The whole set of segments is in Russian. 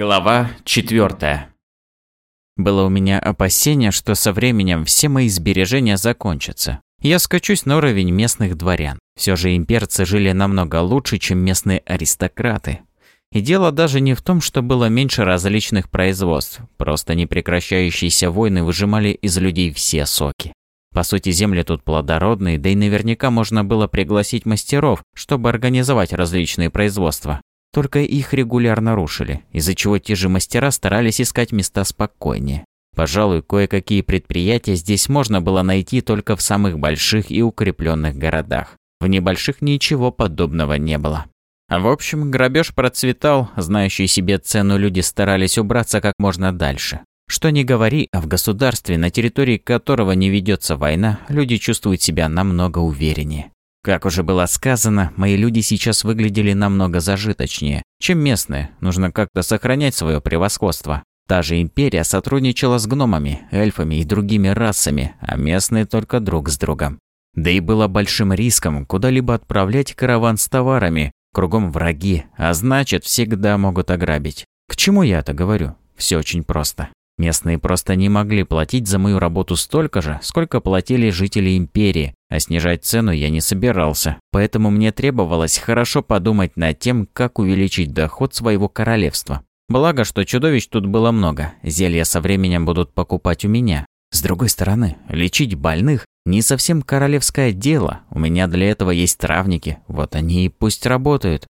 Глава 4. Было у меня опасение, что со временем все мои сбережения закончатся. Я скачусь на уровень местных дворян. Все же имперцы жили намного лучше, чем местные аристократы. И дело даже не в том, что было меньше различных производств. Просто непрекращающиеся войны выжимали из людей все соки. По сути, земли тут плодородные, да и наверняка можно было пригласить мастеров, чтобы организовать различные производства. Только их регулярно рушили, из-за чего те же мастера старались искать места спокойнее. Пожалуй, кое-какие предприятия здесь можно было найти только в самых больших и укрепленных городах. В небольших ничего подобного не было. В общем, грабеж процветал, знающие себе цену люди старались убраться как можно дальше. Что не говори, а в государстве, на территории которого не ведется война, люди чувствуют себя намного увереннее. Как уже было сказано, мои люди сейчас выглядели намного зажиточнее, чем местные. Нужно как-то сохранять свое превосходство. Та же империя сотрудничала с гномами, эльфами и другими расами, а местные только друг с другом. Да и было большим риском куда-либо отправлять караван с товарами. Кругом враги, а значит, всегда могут ограбить. К чему я это говорю? Все очень просто. Местные просто не могли платить за мою работу столько же, сколько платили жители империи, а снижать цену я не собирался. Поэтому мне требовалось хорошо подумать над тем, как увеличить доход своего королевства. Благо, что чудовищ тут было много, зелья со временем будут покупать у меня. С другой стороны, лечить больных – не совсем королевское дело, у меня для этого есть травники, вот они и пусть работают.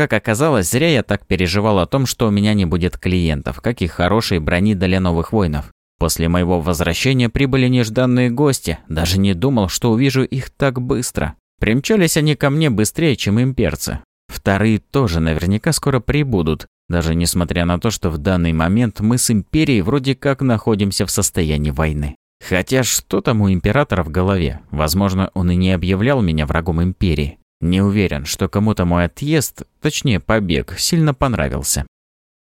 Как оказалось, зря я так переживал о том, что у меня не будет клиентов, как и хорошей брони для новых воинов. После моего возвращения прибыли нежданные гости, даже не думал, что увижу их так быстро. Примчались они ко мне быстрее, чем имперцы. Вторые тоже наверняка скоро прибудут, даже несмотря на то, что в данный момент мы с Империей вроде как находимся в состоянии войны. Хотя что там у Императора в голове? Возможно, он и не объявлял меня врагом Империи. Не уверен, что кому-то мой отъезд, точнее побег, сильно понравился.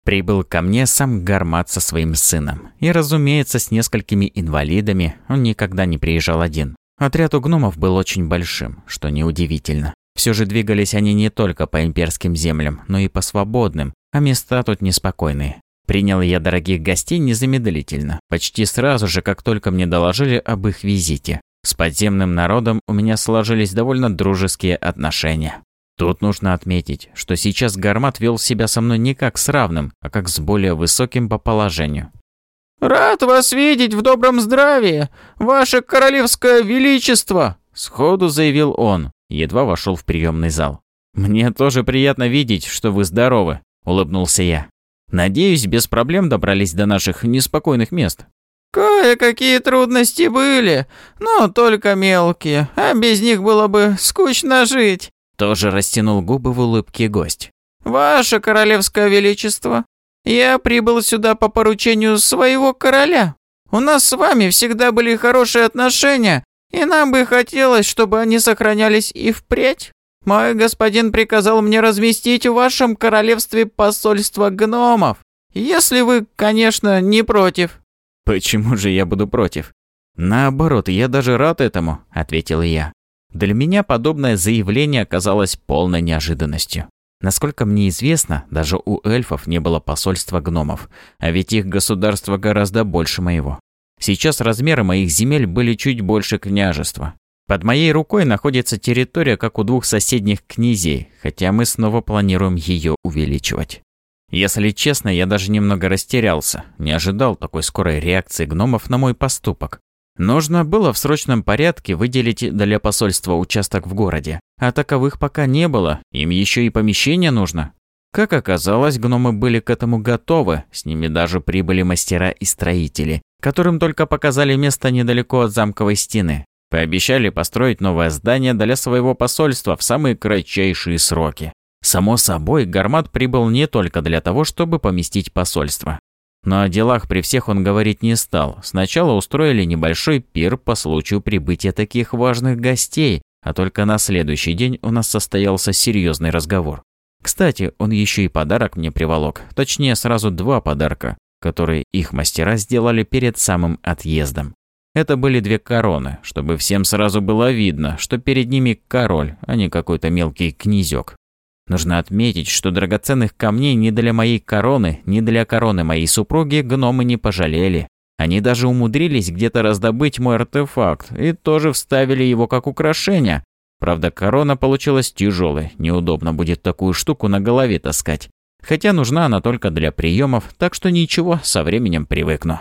Прибыл ко мне сам Гармат со своим сыном. И, разумеется, с несколькими инвалидами он никогда не приезжал один. Отряд у гномов был очень большим, что неудивительно. Все же двигались они не только по имперским землям, но и по свободным, а места тут неспокойные. Принял я дорогих гостей незамедлительно, почти сразу же, как только мне доложили об их визите. С подземным народом у меня сложились довольно дружеские отношения. Тут нужно отметить, что сейчас Гармат вел себя со мной не как с равным, а как с более высоким по положению. «Рад вас видеть в добром здравии, ваше королевское величество!» Сходу заявил он, едва вошел в приемный зал. «Мне тоже приятно видеть, что вы здоровы», — улыбнулся я. «Надеюсь, без проблем добрались до наших неспокойных мест». Кое-какие трудности были, но только мелкие, а без них было бы скучно жить. Тоже растянул губы в улыбке гость. Ваше королевское величество, я прибыл сюда по поручению своего короля. У нас с вами всегда были хорошие отношения, и нам бы хотелось, чтобы они сохранялись и впредь. Мой господин приказал мне разместить в вашем королевстве посольство гномов, если вы, конечно, не против. «Почему же я буду против?» «Наоборот, я даже рад этому», — ответил я. Для меня подобное заявление оказалось полной неожиданностью. Насколько мне известно, даже у эльфов не было посольства гномов, а ведь их государство гораздо больше моего. Сейчас размеры моих земель были чуть больше княжества. Под моей рукой находится территория, как у двух соседних князей, хотя мы снова планируем ее увеличивать. Если честно, я даже немного растерялся, не ожидал такой скорой реакции гномов на мой поступок. Нужно было в срочном порядке выделить для посольства участок в городе, а таковых пока не было, им еще и помещение нужно. Как оказалось, гномы были к этому готовы, с ними даже прибыли мастера и строители, которым только показали место недалеко от замковой стены. Пообещали построить новое здание для своего посольства в самые кратчайшие сроки. Само собой, Гармат прибыл не только для того, чтобы поместить посольство. Но о делах при всех он говорить не стал. Сначала устроили небольшой пир по случаю прибытия таких важных гостей, а только на следующий день у нас состоялся серьезный разговор. Кстати, он еще и подарок мне приволок, точнее сразу два подарка, которые их мастера сделали перед самым отъездом. Это были две короны, чтобы всем сразу было видно, что перед ними король, а не какой-то мелкий князек. Нужно отметить, что драгоценных камней ни для моей короны, ни для короны моей супруги гномы не пожалели. Они даже умудрились где-то раздобыть мой артефакт и тоже вставили его как украшение. Правда, корона получилась тяжелой, неудобно будет такую штуку на голове таскать. Хотя нужна она только для приемов, так что ничего, со временем привыкну.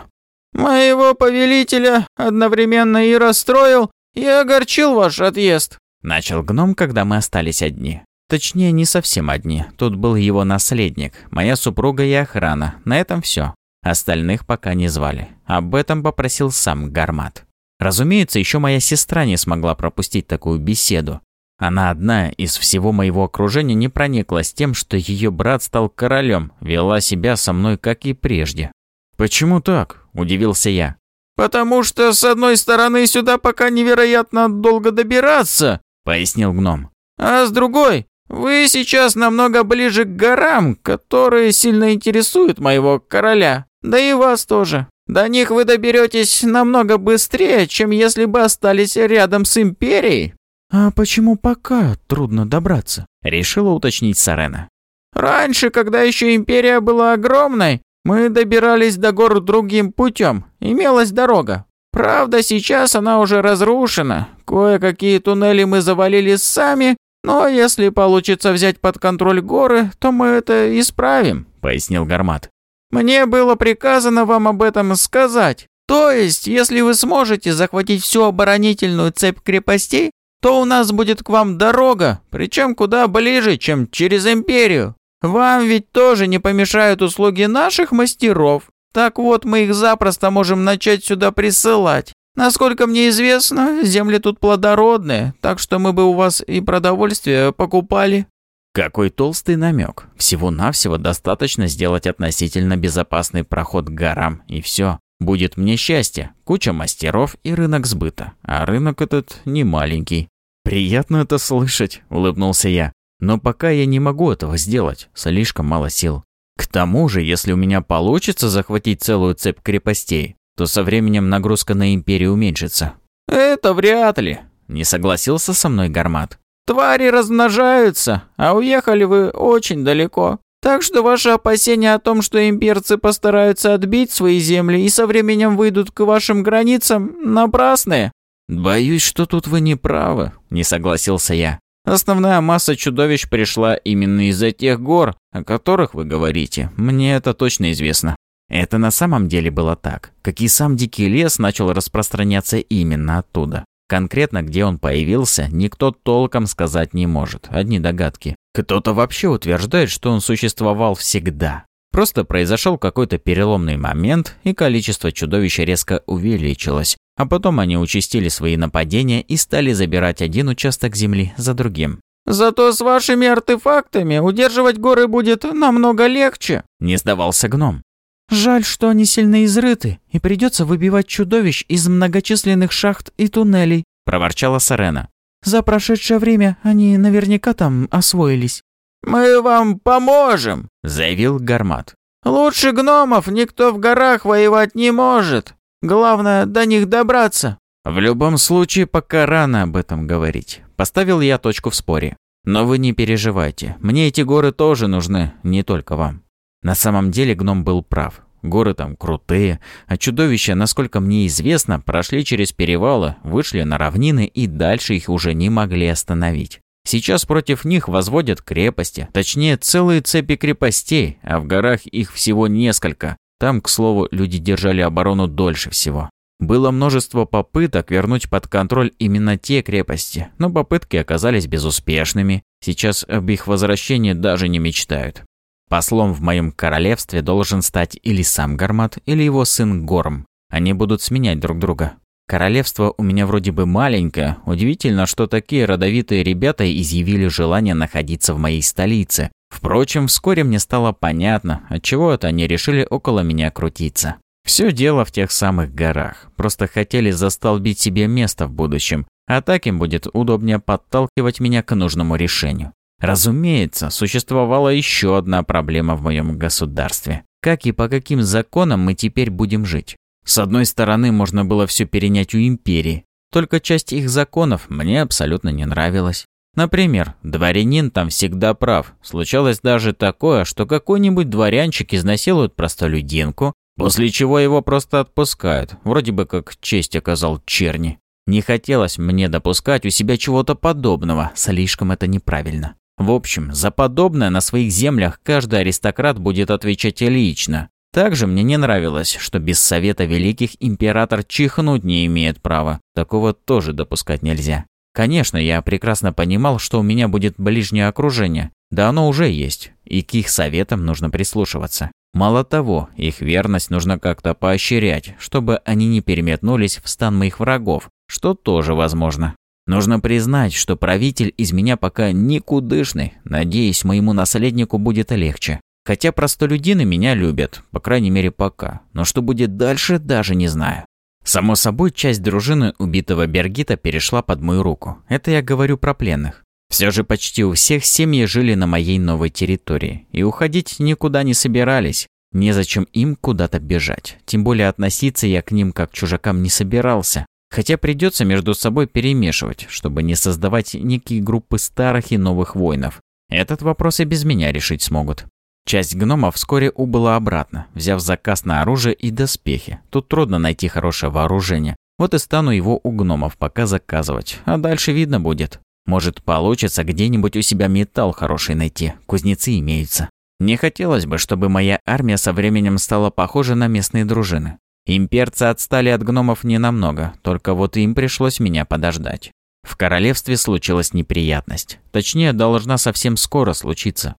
«Моего повелителя одновременно и расстроил, и огорчил ваш отъезд», – начал гном, когда мы остались одни. Точнее, не совсем одни. Тут был его наследник, моя супруга и охрана. На этом все. Остальных пока не звали. Об этом попросил сам Гармат. Разумеется, еще моя сестра не смогла пропустить такую беседу. Она одна из всего моего окружения не прониклась тем, что ее брат стал королем, вела себя со мной, как и прежде. «Почему так?» – удивился я. «Потому что, с одной стороны, сюда пока невероятно долго добираться», – пояснил гном. «А с другой, вы сейчас намного ближе к горам, которые сильно интересуют моего короля, да и вас тоже. До них вы доберетесь намного быстрее, чем если бы остались рядом с Империей». «А почему пока трудно добраться?» – решила уточнить Сарена. «Раньше, когда еще Империя была огромной, мы добирались до гор другим путем, имелась дорога. Правда, сейчас она уже разрушена, кое-какие туннели мы завалили сами, «Но если получится взять под контроль горы, то мы это исправим», — пояснил Гармат. «Мне было приказано вам об этом сказать. То есть, если вы сможете захватить всю оборонительную цепь крепостей, то у нас будет к вам дорога, причем куда ближе, чем через империю. Вам ведь тоже не помешают услуги наших мастеров. Так вот, мы их запросто можем начать сюда присылать. Насколько мне известно, земли тут плодородные, так что мы бы у вас и продовольствие покупали». Какой толстый намек. Всего-навсего достаточно сделать относительно безопасный проход к горам, и все. Будет мне счастье, куча мастеров и рынок сбыта. А рынок этот не маленький. «Приятно это слышать», — улыбнулся я. «Но пока я не могу этого сделать, слишком мало сил. К тому же, если у меня получится захватить целую цепь крепостей, то со временем нагрузка на империю уменьшится. «Это вряд ли», – не согласился со мной Гармат. «Твари размножаются, а уехали вы очень далеко. Так что ваши опасения о том, что имперцы постараются отбить свои земли и со временем выйдут к вашим границам, напрасные. «Боюсь, что тут вы не правы», – не согласился я. «Основная масса чудовищ пришла именно из-за тех гор, о которых вы говорите. Мне это точно известно». Это на самом деле было так, как и сам Дикий лес начал распространяться именно оттуда. Конкретно, где он появился, никто толком сказать не может, одни догадки. Кто-то вообще утверждает, что он существовал всегда. Просто произошел какой-то переломный момент, и количество чудовищ резко увеличилось. А потом они участили свои нападения и стали забирать один участок земли за другим. «Зато с вашими артефактами удерживать горы будет намного легче», – не сдавался гном. Жаль, что они сильно изрыты, и придется выбивать чудовищ из многочисленных шахт и туннелей», – проворчала Сарена. «За прошедшее время они наверняка там освоились». «Мы вам поможем», – заявил Гармат. «Лучше гномов никто в горах воевать не может. Главное, до них добраться». «В любом случае, пока рано об этом говорить», – поставил я точку в споре. «Но вы не переживайте, мне эти горы тоже нужны, не только вам». На самом деле гном был прав. Горы там крутые, а чудовища, насколько мне известно, прошли через перевалы, вышли на равнины и дальше их уже не могли остановить. Сейчас против них возводят крепости, точнее целые цепи крепостей, а в горах их всего несколько. Там, к слову, люди держали оборону дольше всего. Было множество попыток вернуть под контроль именно те крепости, но попытки оказались безуспешными. Сейчас об их возвращении даже не мечтают. Послом в моем королевстве должен стать или сам Гармат, или его сын Горм. Они будут сменять друг друга. Королевство у меня вроде бы маленькое. Удивительно, что такие родовитые ребята изъявили желание находиться в моей столице. Впрочем, вскоре мне стало понятно, отчего это они решили около меня крутиться. Все дело в тех самых горах. Просто хотели застолбить себе место в будущем, а так им будет удобнее подталкивать меня к нужному решению. Разумеется, существовала еще одна проблема в моем государстве. Как и по каким законам мы теперь будем жить? С одной стороны, можно было все перенять у империи, только часть их законов мне абсолютно не нравилась. Например, дворянин там всегда прав. Случалось даже такое, что какой-нибудь дворянчик изнасилует простолюдинку, после чего его просто отпускают, вроде бы как честь оказал черни. Не хотелось мне допускать у себя чего-то подобного, слишком это неправильно. В общем, за подобное на своих землях каждый аристократ будет отвечать лично. Также мне не нравилось, что без совета великих император чихнуть не имеет права. Такого тоже допускать нельзя. Конечно, я прекрасно понимал, что у меня будет ближнее окружение. Да оно уже есть, и к их советам нужно прислушиваться. Мало того, их верность нужно как-то поощрять, чтобы они не переметнулись в стан моих врагов, что тоже возможно. Нужно признать, что правитель из меня пока никудышный. Надеюсь, моему наследнику будет легче. Хотя простолюдины меня любят, по крайней мере пока. Но что будет дальше, даже не знаю. Само собой, часть дружины убитого Бергита перешла под мою руку. Это я говорю про пленных. Все же почти у всех семьи жили на моей новой территории. И уходить никуда не собирались. Незачем им куда-то бежать. Тем более относиться я к ним как к чужакам не собирался хотя придется между собой перемешивать, чтобы не создавать некие группы старых и новых воинов. Этот вопрос и без меня решить смогут. Часть гномов вскоре убыла обратно, взяв заказ на оружие и доспехи. Тут трудно найти хорошее вооружение. Вот и стану его у гномов пока заказывать, а дальше видно будет. Может, получится где-нибудь у себя металл хороший найти, кузнецы имеются. Не хотелось бы, чтобы моя армия со временем стала похожа на местные дружины. Имперцы отстали от гномов ненамного, только вот им пришлось меня подождать. В королевстве случилась неприятность. Точнее, должна совсем скоро случиться.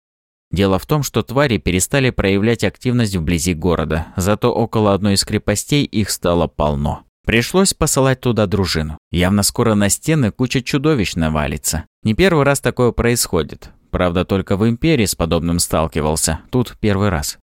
Дело в том, что твари перестали проявлять активность вблизи города, зато около одной из крепостей их стало полно. Пришлось посылать туда дружину. Явно скоро на стены куча чудовищ навалится. Не первый раз такое происходит. Правда, только в Империи с подобным сталкивался. Тут первый раз.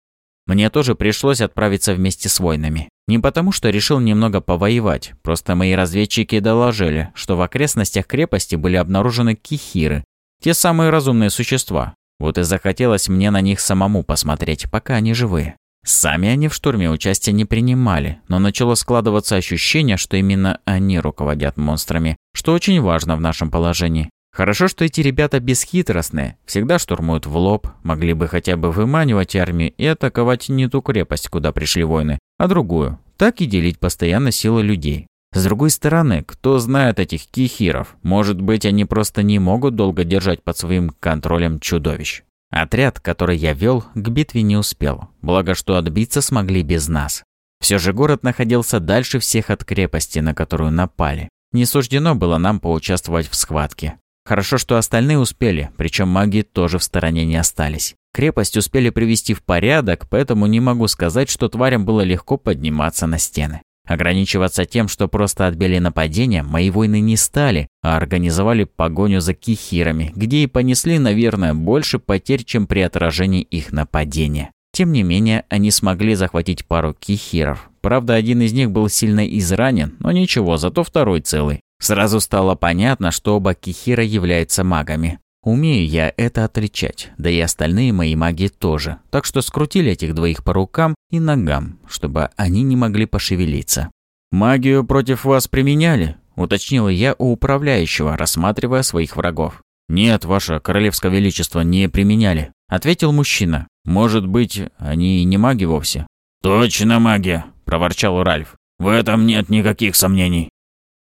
Мне тоже пришлось отправиться вместе с войнами. Не потому, что решил немного повоевать, просто мои разведчики доложили, что в окрестностях крепости были обнаружены кихиры, те самые разумные существа. Вот и захотелось мне на них самому посмотреть, пока они живые. Сами они в штурме участия не принимали, но начало складываться ощущение, что именно они руководят монстрами, что очень важно в нашем положении. Хорошо, что эти ребята бесхитростные, всегда штурмуют в лоб, могли бы хотя бы выманивать армию и атаковать не ту крепость, куда пришли войны, а другую, так и делить постоянно силы людей. С другой стороны, кто знает этих кихиров? Может быть, они просто не могут долго держать под своим контролем чудовищ. Отряд, который я вел, к битве не успел, благо что отбиться смогли без нас. Все же город находился дальше всех от крепости, на которую напали. Не суждено было нам поучаствовать в схватке. Хорошо, что остальные успели, причем маги тоже в стороне не остались. Крепость успели привести в порядок, поэтому не могу сказать, что тварям было легко подниматься на стены. Ограничиваться тем, что просто отбили нападение, мои войны не стали, а организовали погоню за кихирами, где и понесли, наверное, больше потерь, чем при отражении их нападения. Тем не менее, они смогли захватить пару кихиров. Правда, один из них был сильно изранен, но ничего, зато второй целый. Сразу стало понятно, что оба Кихира являются магами. Умею я это отличать, да и остальные мои маги тоже. Так что скрутили этих двоих по рукам и ногам, чтобы они не могли пошевелиться. «Магию против вас применяли?» – Уточнил я у управляющего, рассматривая своих врагов. «Нет, ваше королевское величество, не применяли», – ответил мужчина. «Может быть, они и не маги вовсе?» «Точно магия, – проворчал Ральф. «В этом нет никаких сомнений.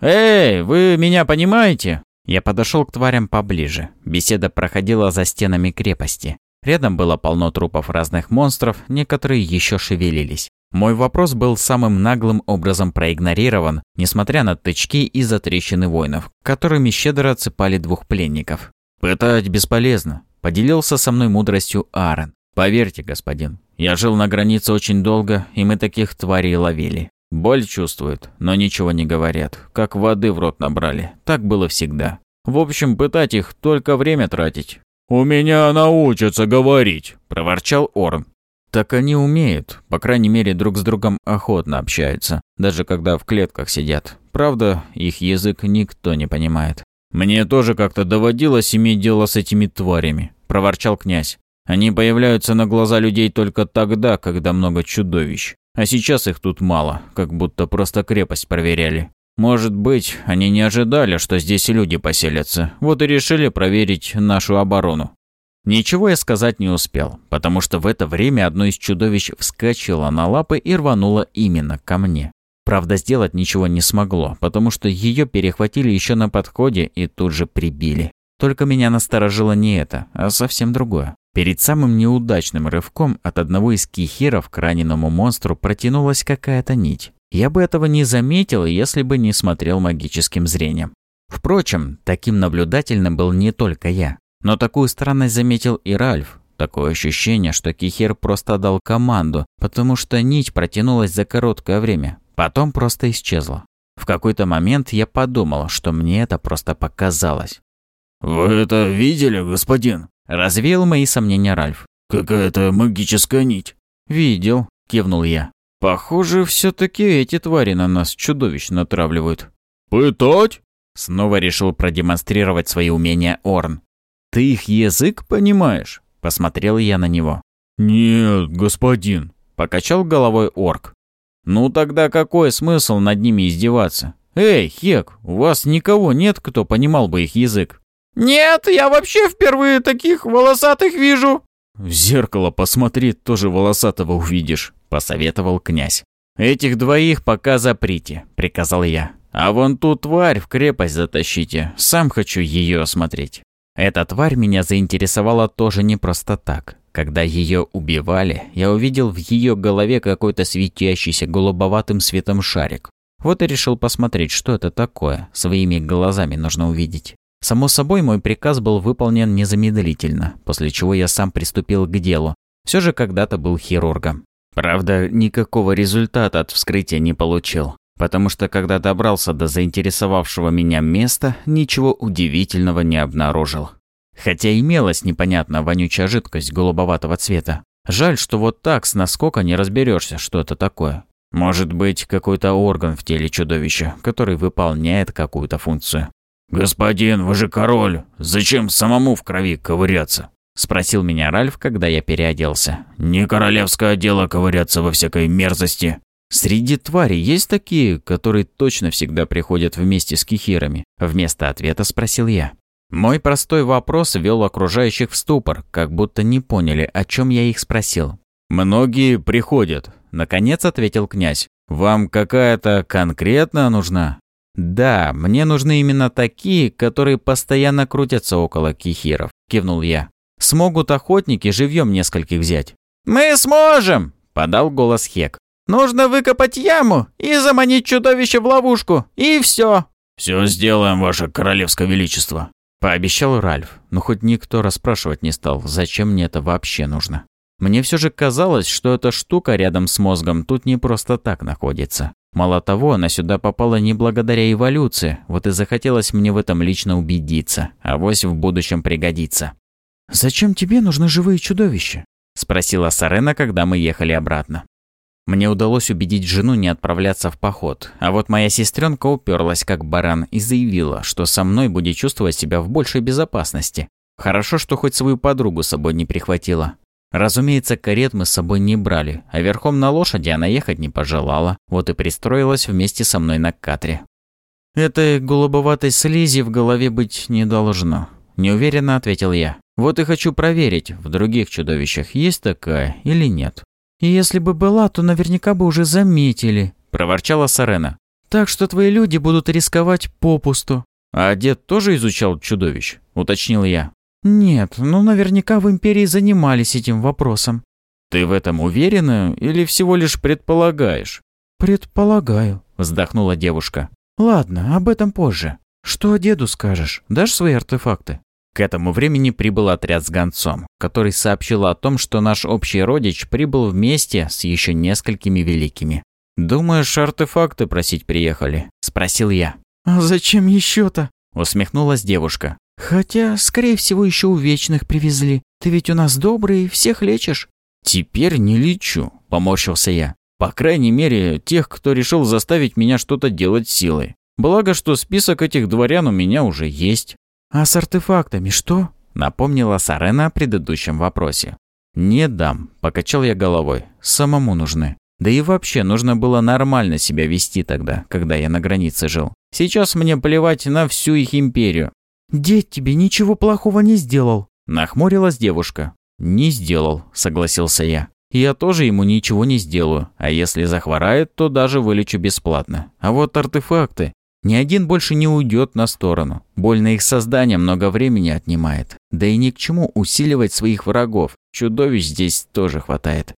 «Эй, вы меня понимаете?» Я подошел к тварям поближе. Беседа проходила за стенами крепости. Рядом было полно трупов разных монстров, некоторые еще шевелились. Мой вопрос был самым наглым образом проигнорирован, несмотря на тычки и затрещины воинов, которыми щедро отсыпали двух пленников. «Пытать бесполезно», – поделился со мной мудростью Аарон. «Поверьте, господин, я жил на границе очень долго, и мы таких тварей ловили. Боль чувствуют, но ничего не говорят, как воды в рот набрали. Так было всегда. В общем, пытать их, только время тратить. «У меня научатся говорить», – проворчал Орн. Так они умеют, по крайней мере, друг с другом охотно общаются, даже когда в клетках сидят. Правда, их язык никто не понимает. «Мне тоже как-то доводилось иметь дело с этими тварями», – проворчал князь. «Они появляются на глаза людей только тогда, когда много чудовищ. А сейчас их тут мало, как будто просто крепость проверяли. Может быть, они не ожидали, что здесь люди поселятся, вот и решили проверить нашу оборону. Ничего я сказать не успел, потому что в это время одно из чудовищ вскочило на лапы и рвануло именно ко мне. Правда, сделать ничего не смогло, потому что ее перехватили еще на подходе и тут же прибили. Только меня насторожило не это, а совсем другое. Перед самым неудачным рывком от одного из кихиров к раненому монстру протянулась какая-то нить. Я бы этого не заметил, если бы не смотрел магическим зрением. Впрочем, таким наблюдательным был не только я. Но такую странность заметил и Ральф. Такое ощущение, что Кихир просто дал команду, потому что нить протянулась за короткое время. Потом просто исчезла. В какой-то момент я подумал, что мне это просто показалось. «Вы это видели, господин?» Развеял мои сомнения Ральф. «Какая-то магическая нить». «Видел», — кивнул я. «Похоже, все-таки эти твари на нас чудовищно натравливают». «Пытать?» Снова решил продемонстрировать свои умения Орн. «Ты их язык понимаешь?» Посмотрел я на него. «Нет, господин», — покачал головой орк. «Ну тогда какой смысл над ними издеваться? Эй, Хек, у вас никого нет, кто понимал бы их язык?» «Нет, я вообще впервые таких волосатых вижу!» «В зеркало посмотри, тоже волосатого увидишь», — посоветовал князь. «Этих двоих пока заприте», — приказал я. «А вон ту тварь в крепость затащите, сам хочу ее осмотреть». Эта тварь меня заинтересовала тоже не просто так. Когда ее убивали, я увидел в ее голове какой-то светящийся голубоватым светом шарик. Вот и решил посмотреть, что это такое. Своими глазами нужно увидеть. Само собой, мой приказ был выполнен незамедлительно, после чего я сам приступил к делу. Все же когда-то был хирургом. Правда, никакого результата от вскрытия не получил, потому что когда добрался до заинтересовавшего меня места, ничего удивительного не обнаружил. Хотя имелась непонятная вонючая жидкость голубоватого цвета. Жаль, что вот так с наскока не разберешься, что это такое. Может быть, какой-то орган в теле чудовища, который выполняет какую-то функцию. «Господин, вы же король! Зачем самому в крови ковыряться?» – спросил меня Ральф, когда я переоделся. «Не королевское дело ковыряться во всякой мерзости!» «Среди тварей есть такие, которые точно всегда приходят вместе с кихирами?» Вместо ответа спросил я. Мой простой вопрос ввел окружающих в ступор, как будто не поняли, о чем я их спросил. «Многие приходят», — наконец ответил князь. «Вам какая-то конкретно нужна?» «Да, мне нужны именно такие, которые постоянно крутятся около кихиров», – кивнул я. «Смогут охотники живьем нескольких взять». «Мы сможем!» – подал голос Хек. «Нужно выкопать яму и заманить чудовище в ловушку, и все!» «Все сделаем, ваше королевское величество», – пообещал Ральф, но хоть никто расспрашивать не стал, зачем мне это вообще нужно. Мне все же казалось, что эта штука рядом с мозгом тут не просто так находится. Мало того, она сюда попала не благодаря эволюции, вот и захотелось мне в этом лично убедиться, а вось в будущем пригодится. «Зачем тебе нужны живые чудовища?» – спросила Сарена, когда мы ехали обратно. Мне удалось убедить жену не отправляться в поход, а вот моя сестренка уперлась как баран и заявила, что со мной будет чувствовать себя в большей безопасности. Хорошо, что хоть свою подругу с собой не прихватила. Разумеется, карет мы с собой не брали, а верхом на лошади она ехать не пожелала, вот и пристроилась вместе со мной на катре. «Этой голубоватой слизи в голове быть не должно», – неуверенно ответил я. «Вот и хочу проверить, в других чудовищах есть такая или нет». «И если бы была, то наверняка бы уже заметили», – проворчала Сарена. «Так что твои люди будут рисковать попусту». «А дед тоже изучал чудовищ?» – уточнил я. Нет, но наверняка в империи занимались этим вопросом. Ты в этом уверена или всего лишь предполагаешь? Предполагаю, вздохнула девушка. Ладно, об этом позже. Что деду скажешь? Дашь свои артефакты? К этому времени прибыл отряд с гонцом, который сообщил о том, что наш общий родич прибыл вместе с еще несколькими великими. «Думаешь, артефакты просить приехали?» – спросил я. «А зачем еще-то?» – усмехнулась девушка. Хотя, скорее всего, еще у вечных привезли. Ты ведь у нас добрый, всех лечишь». «Теперь не лечу», — поморщился я. «По крайней мере, тех, кто решил заставить меня что-то делать силой. Благо, что список этих дворян у меня уже есть». «А с артефактами что?» — напомнила Сарена о предыдущем вопросе. «Не дам», — покачал я головой. «Самому нужны». Да и вообще нужно было нормально себя вести тогда, когда я на границе жил. Сейчас мне плевать на всю их империю. «Дед тебе ничего плохого не сделал», – нахмурилась девушка. «Не сделал», – согласился я. «Я тоже ему ничего не сделаю, а если захворает, то даже вылечу бесплатно. А вот артефакты. Ни один больше не уйдет на сторону. Больно их создание много времени отнимает. Да и ни к чему усиливать своих врагов. Чудовищ здесь тоже хватает.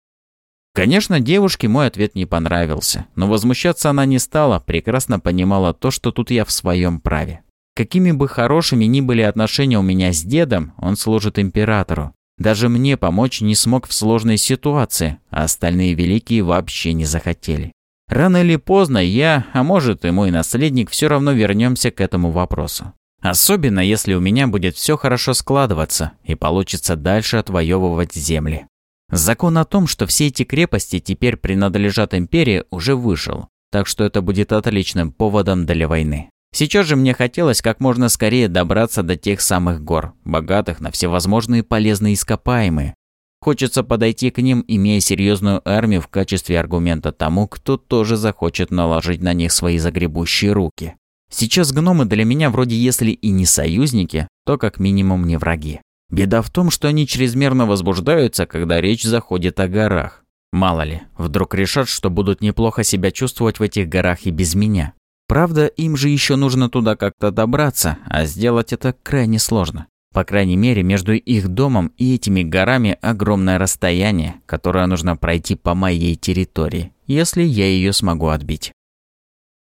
Конечно, девушке мой ответ не понравился, но возмущаться она не стала, прекрасно понимала то, что тут я в своем праве. Какими бы хорошими ни были отношения у меня с дедом, он служит императору. Даже мне помочь не смог в сложной ситуации, а остальные великие вообще не захотели. Рано или поздно я, а может и мой наследник, все равно вернемся к этому вопросу. Особенно, если у меня будет все хорошо складываться и получится дальше отвоевывать земли. Закон о том, что все эти крепости теперь принадлежат империи, уже вышел, так что это будет отличным поводом для войны. Сейчас же мне хотелось как можно скорее добраться до тех самых гор, богатых на всевозможные полезные ископаемые. Хочется подойти к ним, имея серьезную армию в качестве аргумента тому, кто тоже захочет наложить на них свои загребущие руки. Сейчас гномы для меня вроде если и не союзники, то как минимум не враги. Беда в том, что они чрезмерно возбуждаются, когда речь заходит о горах. Мало ли, вдруг решат, что будут неплохо себя чувствовать в этих горах и без меня. Правда, им же еще нужно туда как-то добраться, а сделать это крайне сложно. По крайней мере, между их домом и этими горами огромное расстояние, которое нужно пройти по моей территории, если я ее смогу отбить.